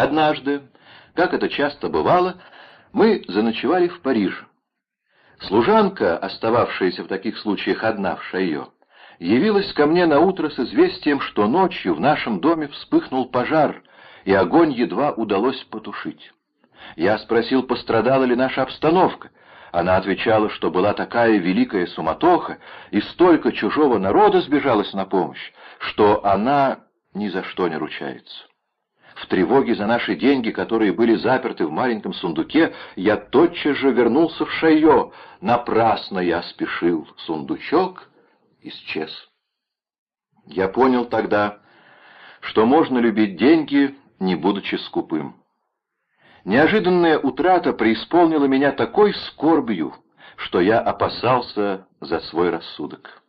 Однажды, как это часто бывало, мы заночевали в Париже. Служанка, остававшаяся в таких случаях одна в Шайо, явилась ко мне на утро с известием, что ночью в нашем доме вспыхнул пожар, и огонь едва удалось потушить. Я спросил, пострадала ли наша обстановка. Она отвечала, что была такая великая суматоха, и столько чужого народа сбежалось на помощь, что она ни за что не ручается. В тревоге за наши деньги, которые были заперты в маленьком сундуке, я тотчас же вернулся в Шайо. Напрасно я спешил. Сундучок исчез. Я понял тогда, что можно любить деньги, не будучи скупым. Неожиданная утрата преисполнила меня такой скорбью, что я опасался за свой рассудок.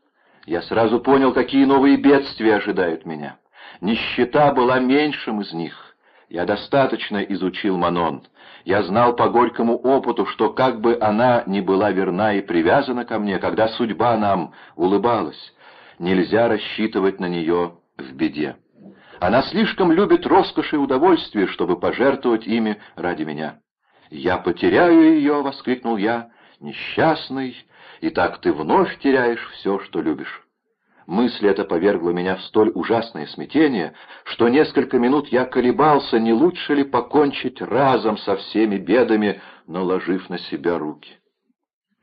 Я сразу понял, какие новые бедствия ожидают меня. Нищета была меньшим из них. Я достаточно изучил Манон. Я знал по горькому опыту, что как бы она ни была верна и привязана ко мне, когда судьба нам улыбалась, нельзя рассчитывать на нее в беде. Она слишком любит роскошь и удовольствие, чтобы пожертвовать ими ради меня. «Я потеряю ее!» — воскликнул я. «Несчастный! И так ты вновь теряешь все, что любишь». Мысль эта повергла меня в столь ужасное смятение, что несколько минут я колебался, не лучше ли покончить разом со всеми бедами, наложив на себя руки.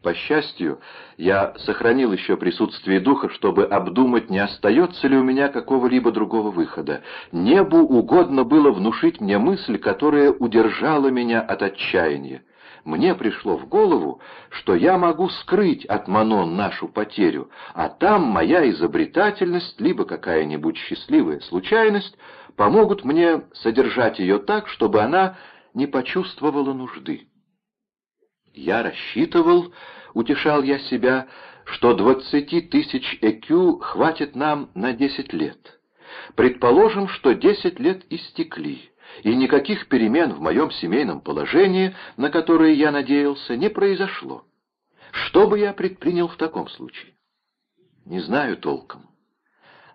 По счастью, я сохранил еще присутствие духа, чтобы обдумать, не остается ли у меня какого-либо другого выхода. Небу угодно было внушить мне мысль, которая удержала меня от отчаяния. Мне пришло в голову, что я могу скрыть от Манон нашу потерю, а там моя изобретательность, либо какая-нибудь счастливая случайность помогут мне содержать ее так, чтобы она не почувствовала нужды. Я рассчитывал, утешал я себя, что двадцати тысяч ЭКЮ хватит нам на десять лет. Предположим, что десять лет истекли, и никаких перемен в моем семейном положении, на которые я надеялся, не произошло. Что бы я предпринял в таком случае? Не знаю толком.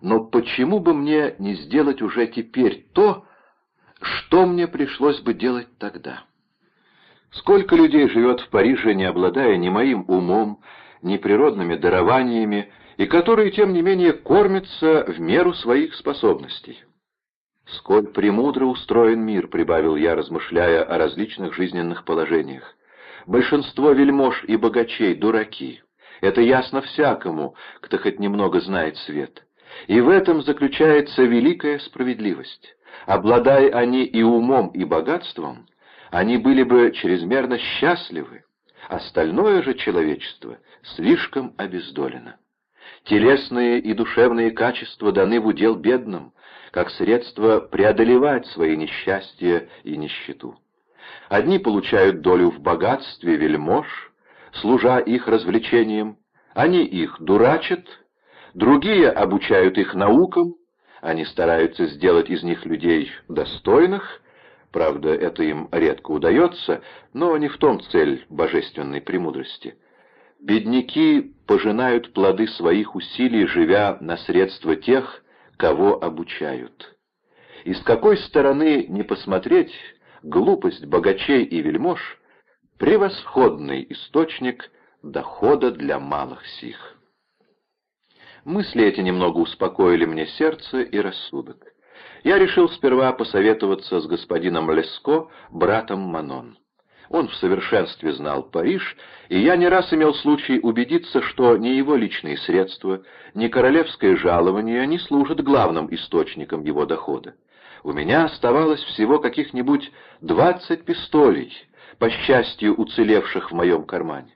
Но почему бы мне не сделать уже теперь то, что мне пришлось бы делать тогда? Сколько людей живет в Париже, не обладая ни моим умом, ни природными дарованиями, и которые, тем не менее, кормятся в меру своих способностей. «Сколь премудро устроен мир», — прибавил я, размышляя о различных жизненных положениях. «Большинство вельмож и богачей — дураки. Это ясно всякому, кто хоть немного знает свет. И в этом заключается великая справедливость. Обладая они и умом, и богатством, они были бы чрезмерно счастливы, остальное же человечество слишком обездолено. Телесные и душевные качества даны в удел бедным, как средство преодолевать свои несчастья и нищету. Одни получают долю в богатстве вельмож, служа их развлечениям, они их дурачат, другие обучают их наукам, они стараются сделать из них людей достойных, Правда, это им редко удается, но не в том цель божественной премудрости. Бедняки пожинают плоды своих усилий, живя на средства тех, кого обучают. И с какой стороны не посмотреть, глупость богачей и вельмож — превосходный источник дохода для малых сих. Мысли эти немного успокоили мне сердце и рассудок я решил сперва посоветоваться с господином Леско, братом Манон. Он в совершенстве знал Париж, и я не раз имел случай убедиться, что ни его личные средства, ни королевское жалование не служат главным источником его дохода. У меня оставалось всего каких-нибудь двадцать пистолей, по счастью, уцелевших в моем кармане.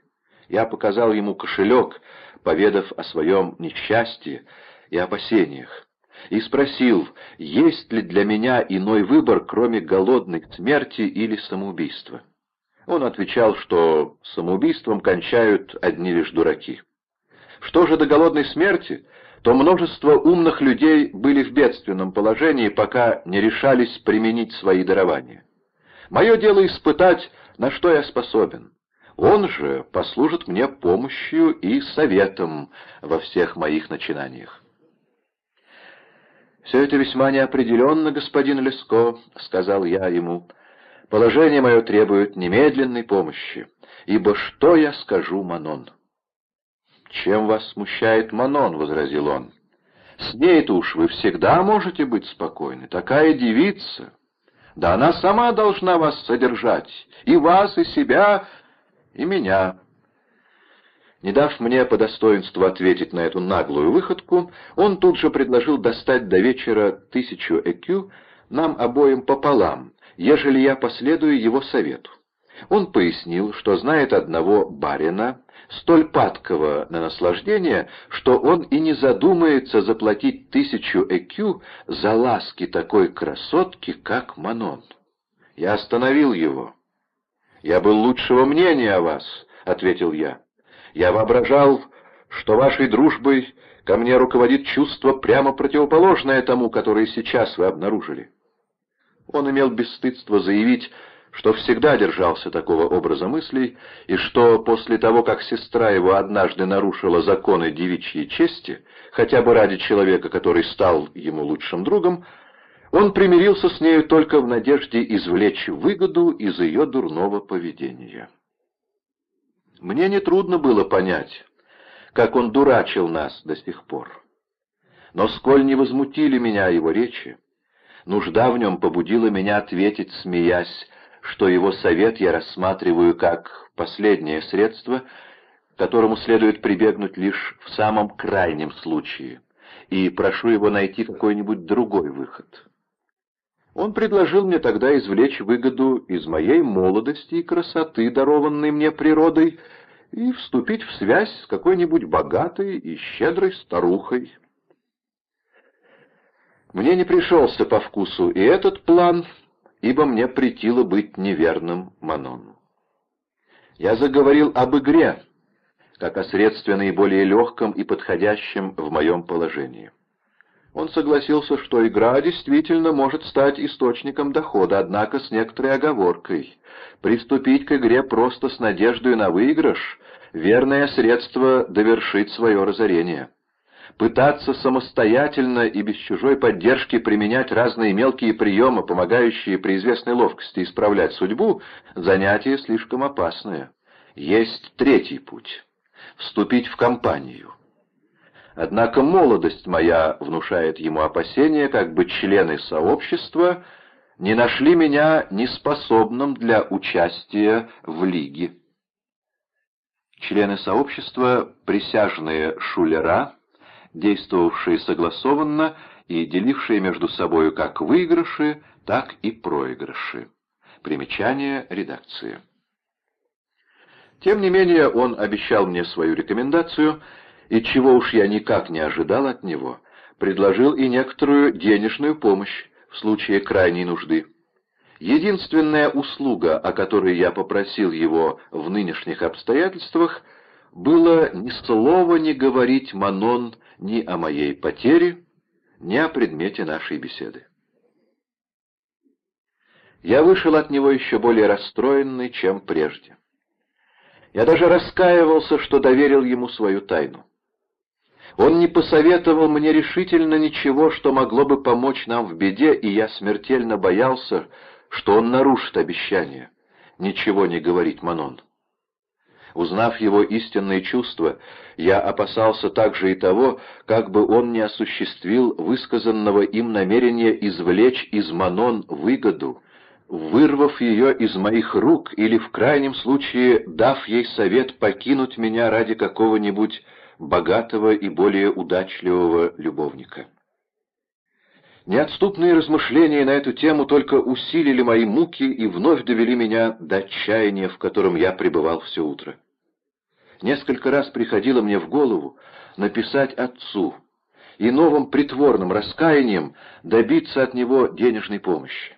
Я показал ему кошелек, поведав о своем несчастье и опасениях и спросил, есть ли для меня иной выбор, кроме голодной смерти или самоубийства. Он отвечал, что самоубийством кончают одни лишь дураки. Что же до голодной смерти, то множество умных людей были в бедственном положении, пока не решались применить свои дарования. Мое дело испытать, на что я способен. Он же послужит мне помощью и советом во всех моих начинаниях. «Все это весьма неопределенно, господин Леско», — сказал я ему. «Положение мое требует немедленной помощи, ибо что я скажу Манон?» «Чем вас смущает Манон?» — возразил он. «С ней-то уж вы всегда можете быть спокойны. Такая девица. Да она сама должна вас содержать. И вас, и себя, и меня». Не дав мне по достоинству ответить на эту наглую выходку, он тут же предложил достать до вечера тысячу ЭКЮ нам обоим пополам, ежели я последую его совету. Он пояснил, что знает одного барина, столь падкого на наслаждение, что он и не задумается заплатить тысячу ЭКЮ за ласки такой красотки, как Манон. Я остановил его. «Я был лучшего мнения о вас», — ответил я. Я воображал, что вашей дружбой ко мне руководит чувство прямо противоположное тому, которое сейчас вы обнаружили. Он имел бесстыдство заявить, что всегда держался такого образа мыслей, и что после того, как сестра его однажды нарушила законы девичьей чести, хотя бы ради человека, который стал ему лучшим другом, он примирился с нею только в надежде извлечь выгоду из ее дурного поведения. Мне нетрудно было понять, как он дурачил нас до сих пор. Но сколь не возмутили меня его речи, нужда в нем побудила меня ответить, смеясь, что его совет я рассматриваю как последнее средство, которому следует прибегнуть лишь в самом крайнем случае, и прошу его найти какой-нибудь другой выход. Он предложил мне тогда извлечь выгоду из моей молодости и красоты, дарованной мне природой, и вступить в связь с какой-нибудь богатой и щедрой старухой. Мне не пришелся по вкусу и этот план, ибо мне претило быть неверным Манону. Я заговорил об игре, как о средстве наиболее легком и подходящем в моем положении. Он согласился, что игра действительно может стать источником дохода, однако с некоторой оговоркой. Приступить к игре просто с надеждой на выигрыш — верное средство довершить свое разорение. Пытаться самостоятельно и без чужой поддержки применять разные мелкие приемы, помогающие при известной ловкости исправлять судьбу — занятие слишком опасное. Есть третий путь — вступить в компанию. Однако молодость моя внушает ему опасения, как бы члены сообщества не нашли меня неспособным для участия в лиге. Члены сообщества — присяжные шулера, действовавшие согласованно и делившие между собою как выигрыши, так и проигрыши. Примечание редакции. Тем не менее он обещал мне свою рекомендацию — и чего уж я никак не ожидал от него, предложил и некоторую денежную помощь в случае крайней нужды. Единственная услуга, о которой я попросил его в нынешних обстоятельствах, было ни слова не говорить Манон ни о моей потере, ни о предмете нашей беседы. Я вышел от него еще более расстроенный, чем прежде. Я даже раскаивался, что доверил ему свою тайну. Он не посоветовал мне решительно ничего, что могло бы помочь нам в беде, и я смертельно боялся, что он нарушит обещание. Ничего не говорить Манон. Узнав его истинные чувства, я опасался также и того, как бы он не осуществил высказанного им намерения извлечь из Манон выгоду, вырвав ее из моих рук или, в крайнем случае, дав ей совет покинуть меня ради какого-нибудь богатого и более удачливого любовника. Неотступные размышления на эту тему только усилили мои муки и вновь довели меня до отчаяния, в котором я пребывал все утро. Несколько раз приходило мне в голову написать отцу и новым притворным раскаянием добиться от него денежной помощи.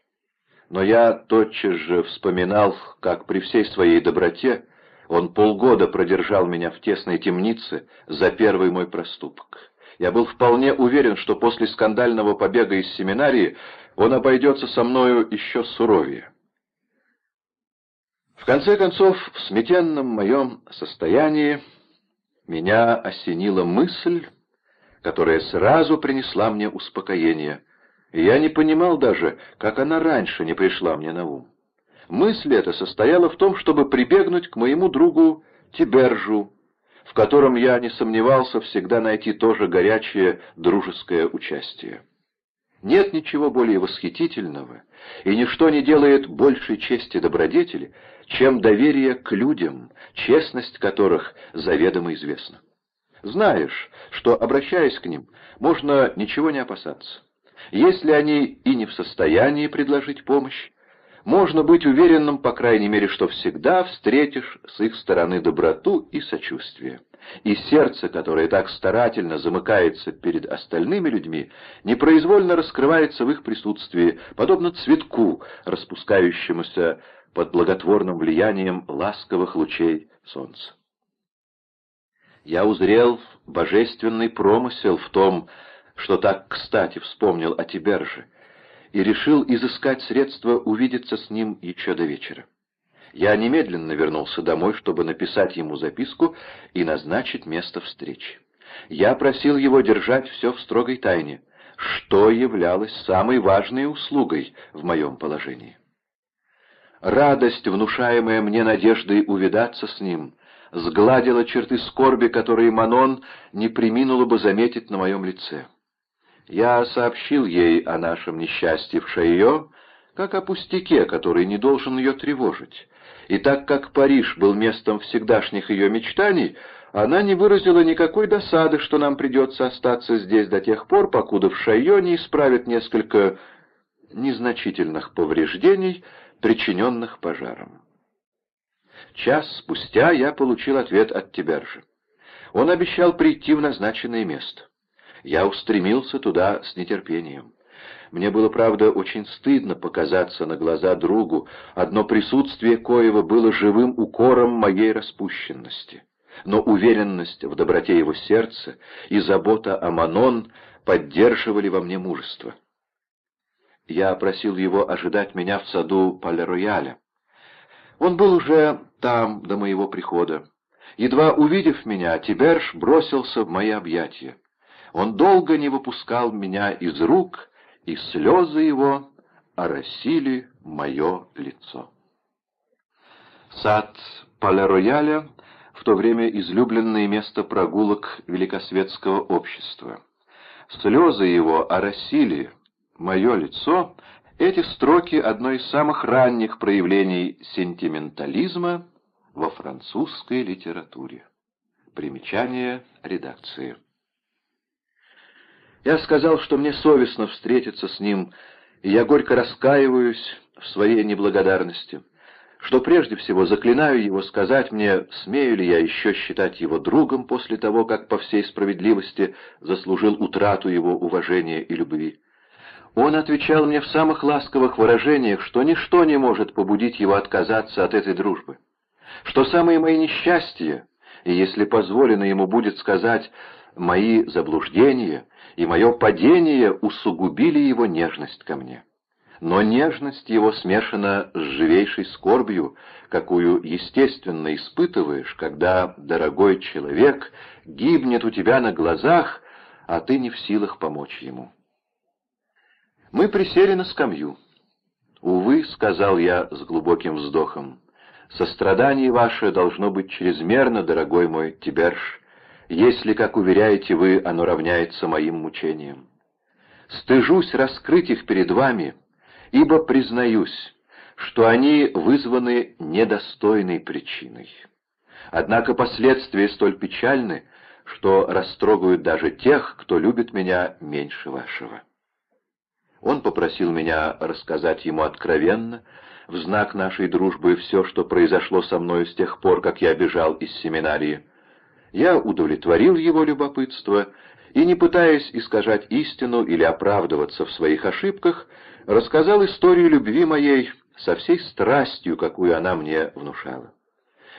Но я тотчас же вспоминал, как при всей своей доброте он полгода продержал меня в тесной темнице за первый мой проступок. Я был вполне уверен, что после скандального побега из семинарии он обойдется со мною еще суровее. В конце концов, в сметенном моем состоянии меня осенила мысль, которая сразу принесла мне успокоение. И я не понимал даже, как она раньше не пришла мне на ум. Мысль эта состояла в том, чтобы прибегнуть к моему другу Тибержу, в котором я не сомневался всегда найти тоже горячее дружеское участие. Нет ничего более восхитительного, и ничто не делает большей чести добродетели, чем доверие к людям, честность которых заведомо известна. Знаешь, что, обращаясь к ним, можно ничего не опасаться. Если они и не в состоянии предложить помощь, можно быть уверенным, по крайней мере, что всегда встретишь с их стороны доброту и сочувствие и сердце, которое так старательно замыкается перед остальными людьми, непроизвольно раскрывается в их присутствии, подобно цветку, распускающемуся под благотворным влиянием ласковых лучей солнца. Я узрел божественный промысел в том, что так кстати вспомнил о Тиберже, и решил изыскать средства увидеться с ним еще до вечера. Я немедленно вернулся домой, чтобы написать ему записку и назначить место встречи. Я просил его держать все в строгой тайне, что являлось самой важной услугой в моем положении. Радость, внушаемая мне надеждой увидаться с ним, сгладила черты скорби, которые Манон не приминула бы заметить на моем лице. Я сообщил ей о нашем несчастье в Шайо, как о пустяке, который не должен ее тревожить, и так как Париж был местом всегдашних ее мечтаний, она не выразила никакой досады, что нам придется остаться здесь до тех пор, покуда в Шайо не исправят несколько незначительных повреждений, причиненных пожаром. Час спустя я получил ответ от Тибержа. Он обещал прийти в назначенное место. Я устремился туда с нетерпением. Мне было, правда, очень стыдно показаться на глаза другу, одно присутствие коего было живым укором моей распущенности. Но уверенность в доброте его сердца и забота о Манон поддерживали во мне мужество. Я просил его ожидать меня в саду Пале-Рояля. Он был уже там до моего прихода. Едва увидев меня, Тиберж бросился в мои объятия. Он долго не выпускал меня из рук и слезы его оросили мое лицо. Сад Пале-Рояля в то время излюбленное место прогулок великосветского общества. Слезы его оросили мое лицо, эти строки — одно из самых ранних проявлений сентиментализма во французской литературе. Примечание редакции. Я сказал, что мне совестно встретиться с ним, и я горько раскаиваюсь в своей неблагодарности, что прежде всего заклинаю его сказать мне, смею ли я еще считать его другом после того, как по всей справедливости заслужил утрату его уважения и любви. Он отвечал мне в самых ласковых выражениях, что ничто не может побудить его отказаться от этой дружбы, что самые мои несчастья, и если позволено ему будет сказать «мои заблуждения», и мое падение усугубили его нежность ко мне. Но нежность его смешана с живейшей скорбью, какую естественно испытываешь, когда дорогой человек гибнет у тебя на глазах, а ты не в силах помочь ему. Мы присели на скамью. «Увы», — сказал я с глубоким вздохом, — «сострадание ваше должно быть чрезмерно, дорогой мой Тиберж, если, как уверяете вы, оно равняется моим мучениям. Стыжусь раскрыть их перед вами, ибо признаюсь, что они вызваны недостойной причиной. Однако последствия столь печальны, что растрогают даже тех, кто любит меня меньше вашего. Он попросил меня рассказать ему откровенно, в знак нашей дружбы, все, что произошло со мной с тех пор, как я бежал из семинарии. Я удовлетворил его любопытство и, не пытаясь искажать истину или оправдываться в своих ошибках, рассказал историю любви моей со всей страстью, какую она мне внушала.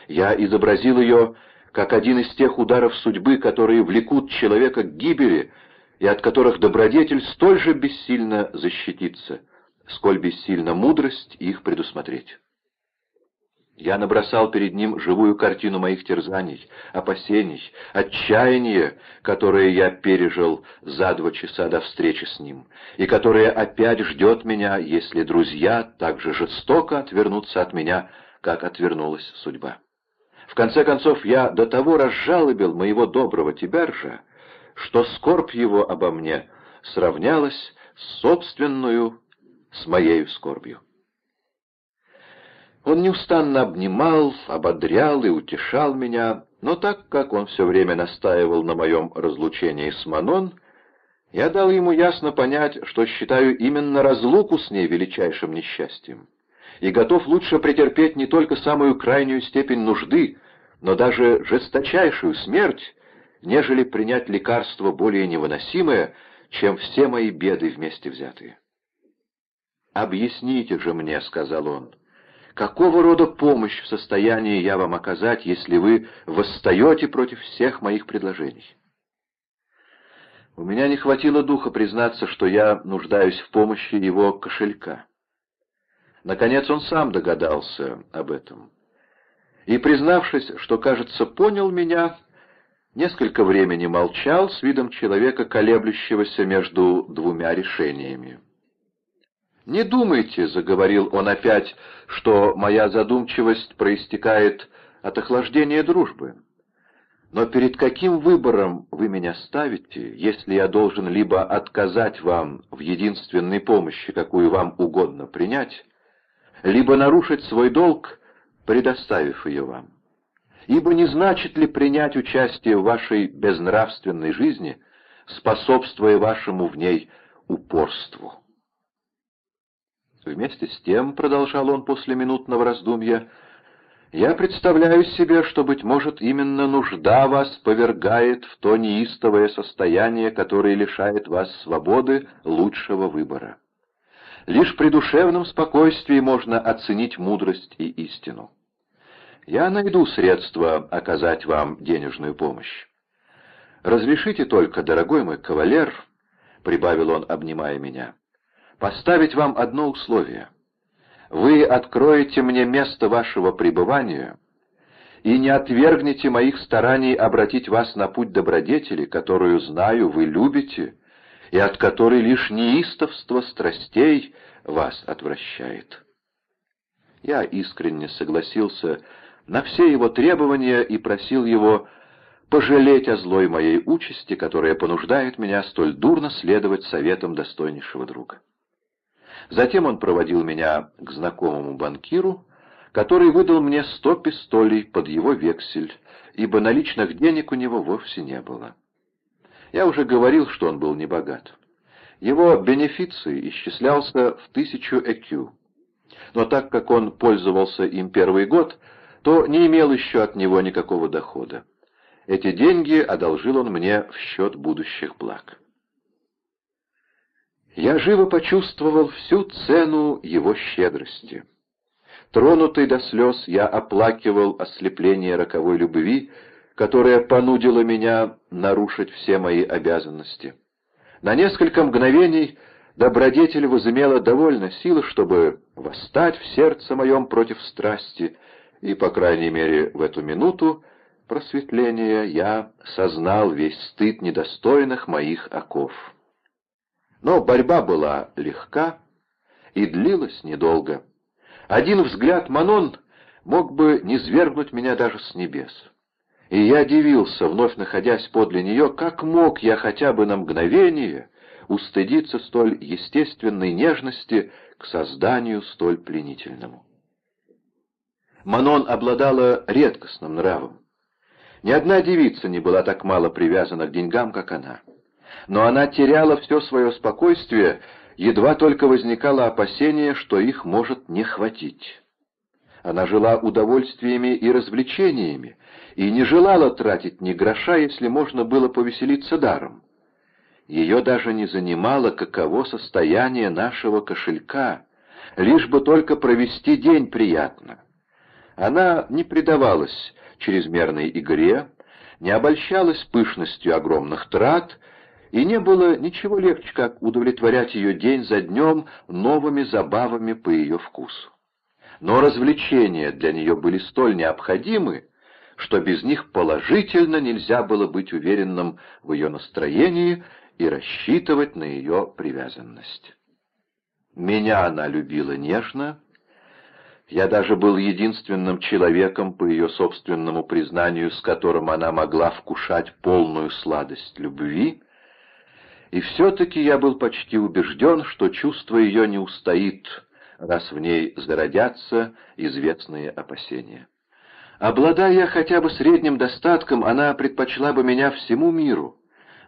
Я изобразил ее как один из тех ударов судьбы, которые влекут человека к гибели, и от которых добродетель столь же бессильно защититься, сколь бессильна мудрость их предусмотреть. Я набросал перед ним живую картину моих терзаний, опасений, отчаяния, которые я пережил за два часа до встречи с ним, и которое опять ждет меня, если друзья так же жестоко отвернутся от меня, как отвернулась судьба. В конце концов, я до того разжалобил моего доброго Тибержа, что скорбь его обо мне сравнялась с собственную, с моею скорбью. Он неустанно обнимал, ободрял и утешал меня, но так как он все время настаивал на моем разлучении с Манон, я дал ему ясно понять, что считаю именно разлуку с ней величайшим несчастьем, и готов лучше претерпеть не только самую крайнюю степень нужды, но даже жесточайшую смерть, нежели принять лекарство более невыносимое, чем все мои беды вместе взятые. «Объясните же мне», — сказал он, — «какого рода помощь в состоянии я вам оказать, если вы восстаете против всех моих предложений?» У меня не хватило духа признаться, что я нуждаюсь в помощи его кошелька. Наконец он сам догадался об этом. И, признавшись, что, кажется, понял меня, несколько времени молчал с видом человека, колеблющегося между двумя решениями. «Не думайте», — заговорил он опять, — «что моя задумчивость проистекает от охлаждения дружбы. Но перед каким выбором вы меня ставите, если я должен либо отказать вам в единственной помощи, какую вам угодно принять, либо нарушить свой долг, предоставив ее вам? Ибо не значит ли принять участие в вашей безнравственной жизни, способствуя вашему в ней упорству? Вместе с тем, — продолжал он после минутного раздумья, — я представляю себе, что, быть может, именно нужда вас повергает в то неистовое состояние, которое лишает вас свободы лучшего выбора. Лишь при душевном спокойствии можно оценить мудрость и истину. Я найду средства оказать вам денежную помощь. Разрешите только, дорогой мой кавалер, — прибавил он, обнимая меня, — поставить вам одно условие. Вы откроете мне место вашего пребывания и не отвергнете моих стараний обратить вас на путь добродетели, которую, знаю, вы любите, и от которой лишь неистовство страстей вас отвращает. Я искренне согласился на все его требования и просил его пожалеть о злой моей участи, которая понуждает меня столь дурно следовать советам достойнейшего друга. Затем он проводил меня к знакомому банкиру, который выдал мне сто пистолей под его вексель, ибо наличных денег у него вовсе не было. Я уже говорил, что он был небогат. Его бенефиции исчислялся в тысячу экю. Но так как он пользовался им первый год, то не имел еще от него никакого дохода. Эти деньги одолжил он мне в счет будущих благ. Я живо почувствовал всю цену его щедрости. Тронутый до слез, я оплакивал ослепление роковой любви, которая понудила меня нарушить все мои обязанности. На несколько мгновений добродетель возымела довольно силы, чтобы восстать в сердце моем против страсти, и, по крайней мере, в эту минуту просветления я сознал весь стыд недостойных моих оков. Но борьба была легка и длилась недолго. Один взгляд Манон мог бы низвергнуть меня даже с небес. И я дивился, вновь находясь подле нее, как мог я хотя бы на мгновение устыдиться столь естественной нежности к созданию столь пленительному. Манон обладала редкостным нравом. Ни одна девица не была так мало привязана к деньгам, как она. Но она теряла все свое спокойствие, едва только возникало опасение, что их может не хватить. Она жила удовольствиями и развлечениями, и не желала тратить ни гроша, если можно было повеселиться даром. Ее даже не занимало, каково состояние нашего кошелька, лишь бы только провести день приятно. Она не предавалась чрезмерной игре, не обольщалась пышностью огромных трат, и не было ничего легче, как удовлетворять ее день за днем новыми забавами по ее вкусу. но развлечения для нее были столь необходимы, что без них положительно нельзя было быть уверенным в ее настроении и рассчитывать на ее привязанность. Меня она любила нежно, я даже был единственным человеком, по ее собственному признанию, с которым она могла вкушать полную сладость любви, и все-таки я был почти убежден, что чувство ее не устоит, раз в ней зародятся известные опасения. Обладая хотя бы средним достатком, она предпочла бы меня всему миру,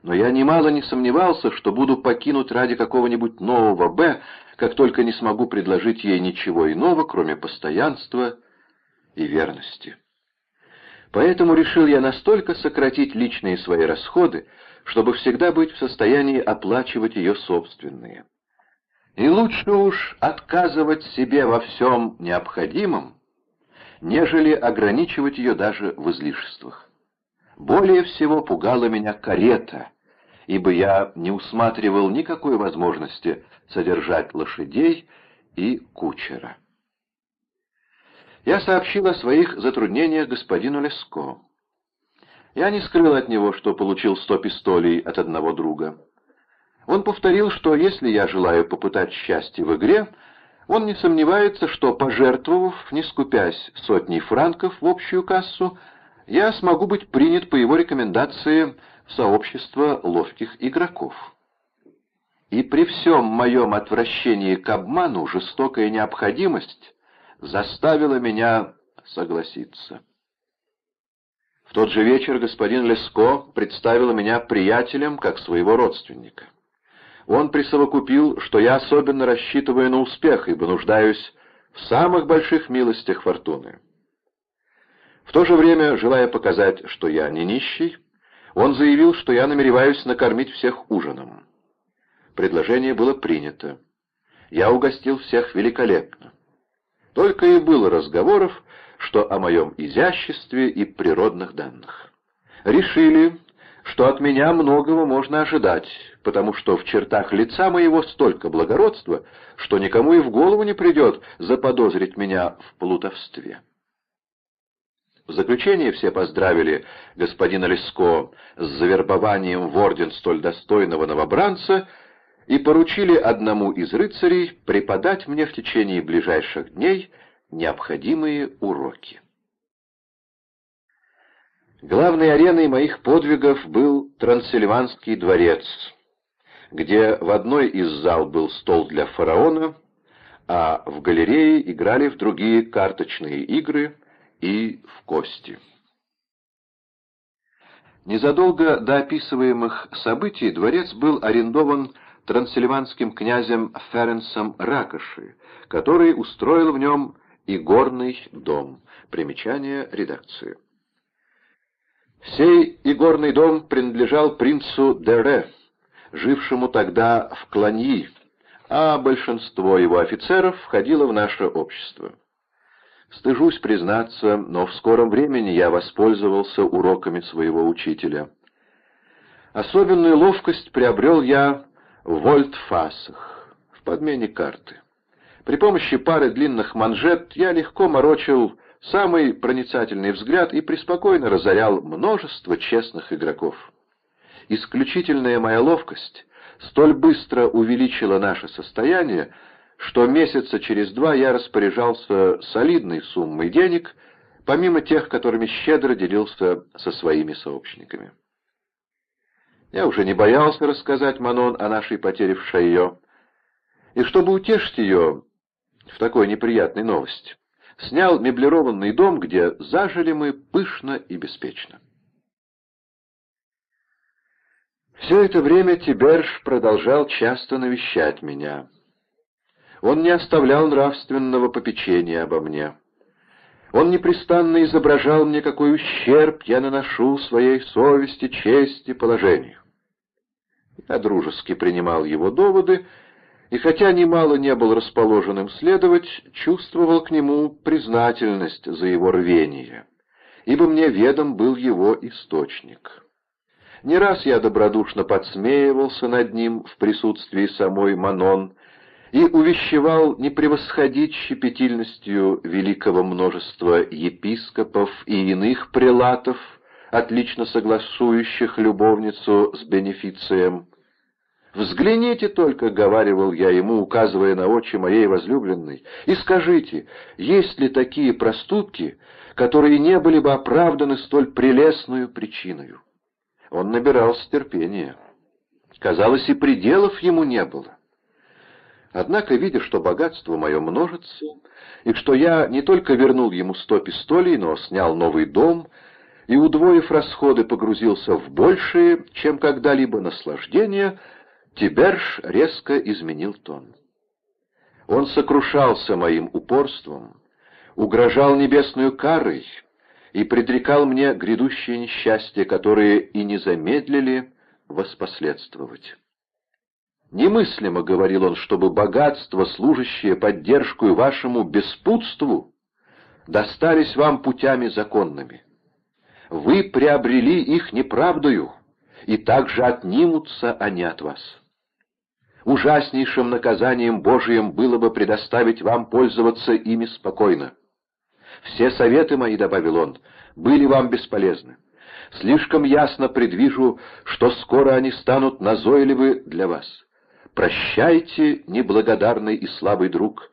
но я немало не сомневался, что буду покинут ради какого-нибудь нового «Б», как только не смогу предложить ей ничего иного, кроме постоянства и верности. Поэтому решил я настолько сократить личные свои расходы, чтобы всегда быть в состоянии оплачивать ее собственные. И лучше уж отказывать себе во всем необходимом, нежели ограничивать ее даже в излишествах. Более всего пугала меня карета, ибо я не усматривал никакой возможности содержать лошадей и кучера. Я сообщил о своих затруднениях господину Леско. Я не скрыл от него, что получил сто пистолей от одного друга. Он повторил, что если я желаю попытать счастье в игре, он не сомневается, что, пожертвовав, не скупясь сотней франков в общую кассу, я смогу быть принят по его рекомендации в сообщество ловких игроков. И при всем моем отвращении к обману жестокая необходимость заставила меня согласиться. Тот же вечер господин Леско представил меня приятелем как своего родственника. Он присовокупил, что я особенно рассчитываю на успех, ибо нуждаюсь в самых больших милостях фортуны. В то же время, желая показать, что я не нищий, он заявил, что я намереваюсь накормить всех ужином. Предложение было принято. Я угостил всех великолепно. Только и было разговоров, что о моем изяществе и природных данных. Решили, что от меня многого можно ожидать, потому что в чертах лица моего столько благородства, что никому и в голову не придет заподозрить меня в плутовстве. В заключение все поздравили господина Леско с завербованием в орден столь достойного новобранца и поручили одному из рыцарей преподать мне в течение ближайших дней необходимые уроки. Главной ареной моих подвигов был Трансильванский дворец, где в одной из зал был стол для фараона, а в галерее играли в другие карточные игры и в кости. Незадолго до описываемых событий дворец был арендован трансильванским князем Ференсом Ракоши, который устроил в нем игорный дом. Примечание редакции. Сей игорный дом принадлежал принцу Дере, жившему тогда в Кланьи, а большинство его офицеров входило в наше общество. Стыжусь признаться, но в скором времени я воспользовался уроками своего учителя. Особенную ловкость приобрел я в вольтфасах, в подмене карты. При помощи пары длинных манжет я легко морочил самый проницательный взгляд и преспокойно разорял множество честных игроков. Исключительная моя ловкость столь быстро увеличила наше состояние, что месяца через два я распоряжался солидной суммой денег, помимо тех, которыми щедро делился со своими сообщниками. Я уже не боялся рассказать Манон о нашей потере в Шайо, и чтобы утешить ее в такой неприятной новости, снял меблированный дом, где зажили мы пышно и беспечно. Все это время Тиберж продолжал часто навещать меня — он не оставлял нравственного попечения обо мне. Он непрестанно изображал мне, какой ущерб я наношу своей совести, чести, положению. Я дружески принимал его доводы, и хотя немало не был расположенным следовать, чувствовал к нему признательность за его рвение, ибо мне ведом был его источник. Не раз я добродушно подсмеивался над ним в присутствии самой Манон, и увещевал не превосходить щепетильностью великого множества епископов и иных прелатов, отлично согласующих любовницу с бенефицием. «Взгляните только», — говаривал я ему, указывая на очи моей возлюбленной, — «и скажите, есть ли такие проступки, которые не были бы оправданы столь прелестную причиной?» Он набирался терпения. Казалось, и пределов ему не было. Однако, видя, что богатство мое множится, и что я не только вернул ему сто пистолей, но снял новый дом, и, удвоив расходы, погрузился в большие, чем когда-либо наслаждения, Тиберж резко изменил тон. Он сокрушался моим упорством, угрожал небесную карой и предрекал мне грядущие несчастья, которые и не замедлили воспоследствовать. Немыслимо, — говорил он, — чтобы богатство, служащее поддержкой вашему беспутству, достались вам путями законными. Вы приобрели их неправдою, и также отнимутся они от вас. Ужаснейшим наказанием Божиим было бы предоставить вам пользоваться ими спокойно. Все советы мои, — добавил он, — были вам бесполезны. Слишком ясно предвижу, что скоро они станут назойливы для вас. Прощайте, неблагодарный и слабый друг,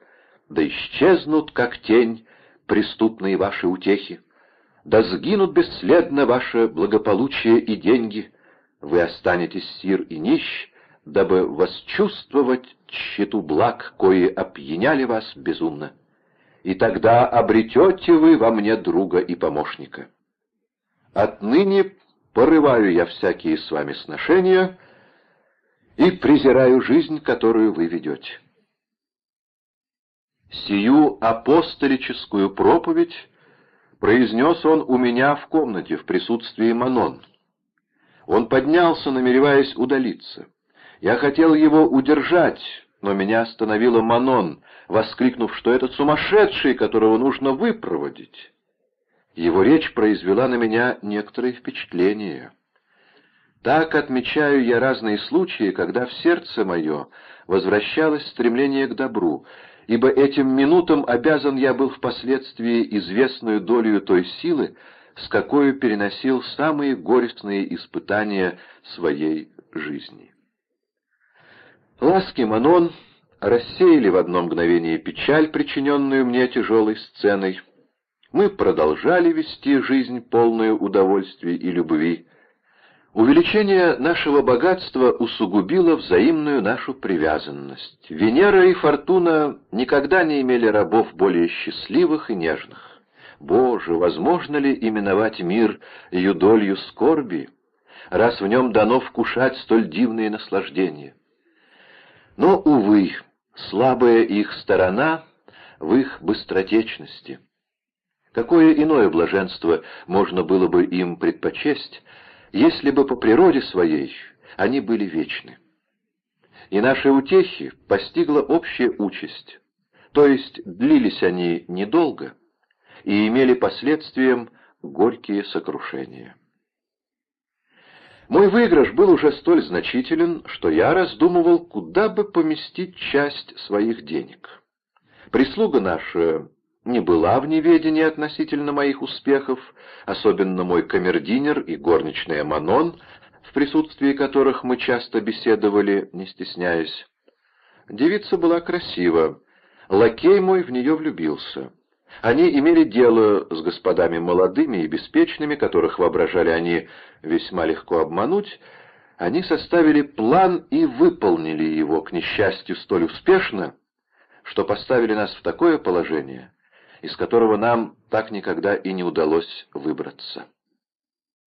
да исчезнут, как тень, преступные ваши утехи, да сгинут бесследно ваше благополучие и деньги, вы останетесь сир и нищ, дабы восчувствовать тщету благ, кои опьяняли вас безумно. И тогда обретете вы во мне друга и помощника. Отныне порываю я всякие с вами сношения — и презираю жизнь, которую вы ведете. Сию апостолическую проповедь произнес он у меня в комнате в присутствии Манон. Он поднялся, намереваясь удалиться. Я хотел его удержать, но меня остановила Манон, воскликнув, что этот сумасшедший, которого нужно выпроводить. Его речь произвела на меня некоторое впечатление. Так отмечаю я разные случаи, когда в сердце мое возвращалось стремление к добру, ибо этим минутам обязан я был впоследствии известную долю той силы, с какой переносил самые горестные испытания своей жизни. Ласки Манон рассеяли в одно мгновение печаль, причиненную мне тяжелой сценой. Мы продолжали вести жизнь, полную удовольствий и любви, Увеличение нашего богатства усугубило взаимную нашу привязанность. Венера и Фортуна никогда не имели рабов более счастливых и нежных. Боже, возможно ли именовать мир юдолью скорби, раз в нем дано вкушать столь дивные наслаждения? Но, увы, слабая их сторона в их быстротечности. Какое иное блаженство можно было бы им предпочесть, если бы по природе своей они были вечны. И наши утехи постигла общая участь, то есть длились они недолго и имели последствием горькие сокрушения. Мой выигрыш был уже столь значителен, что я раздумывал, куда бы поместить часть своих денег. Прислуга наша не была в неведении относительно моих успехов, особенно мой камердинер и горничная Манон, в присутствии которых мы часто беседовали, не стесняясь. Девица была красива, лакей мой в нее влюбился. Они имели дело с господами молодыми и беспечными, которых воображали они весьма легко обмануть, они составили план и выполнили его, к несчастью, столь успешно, что поставили нас в такое положение — из которого нам так никогда и не удалось выбраться.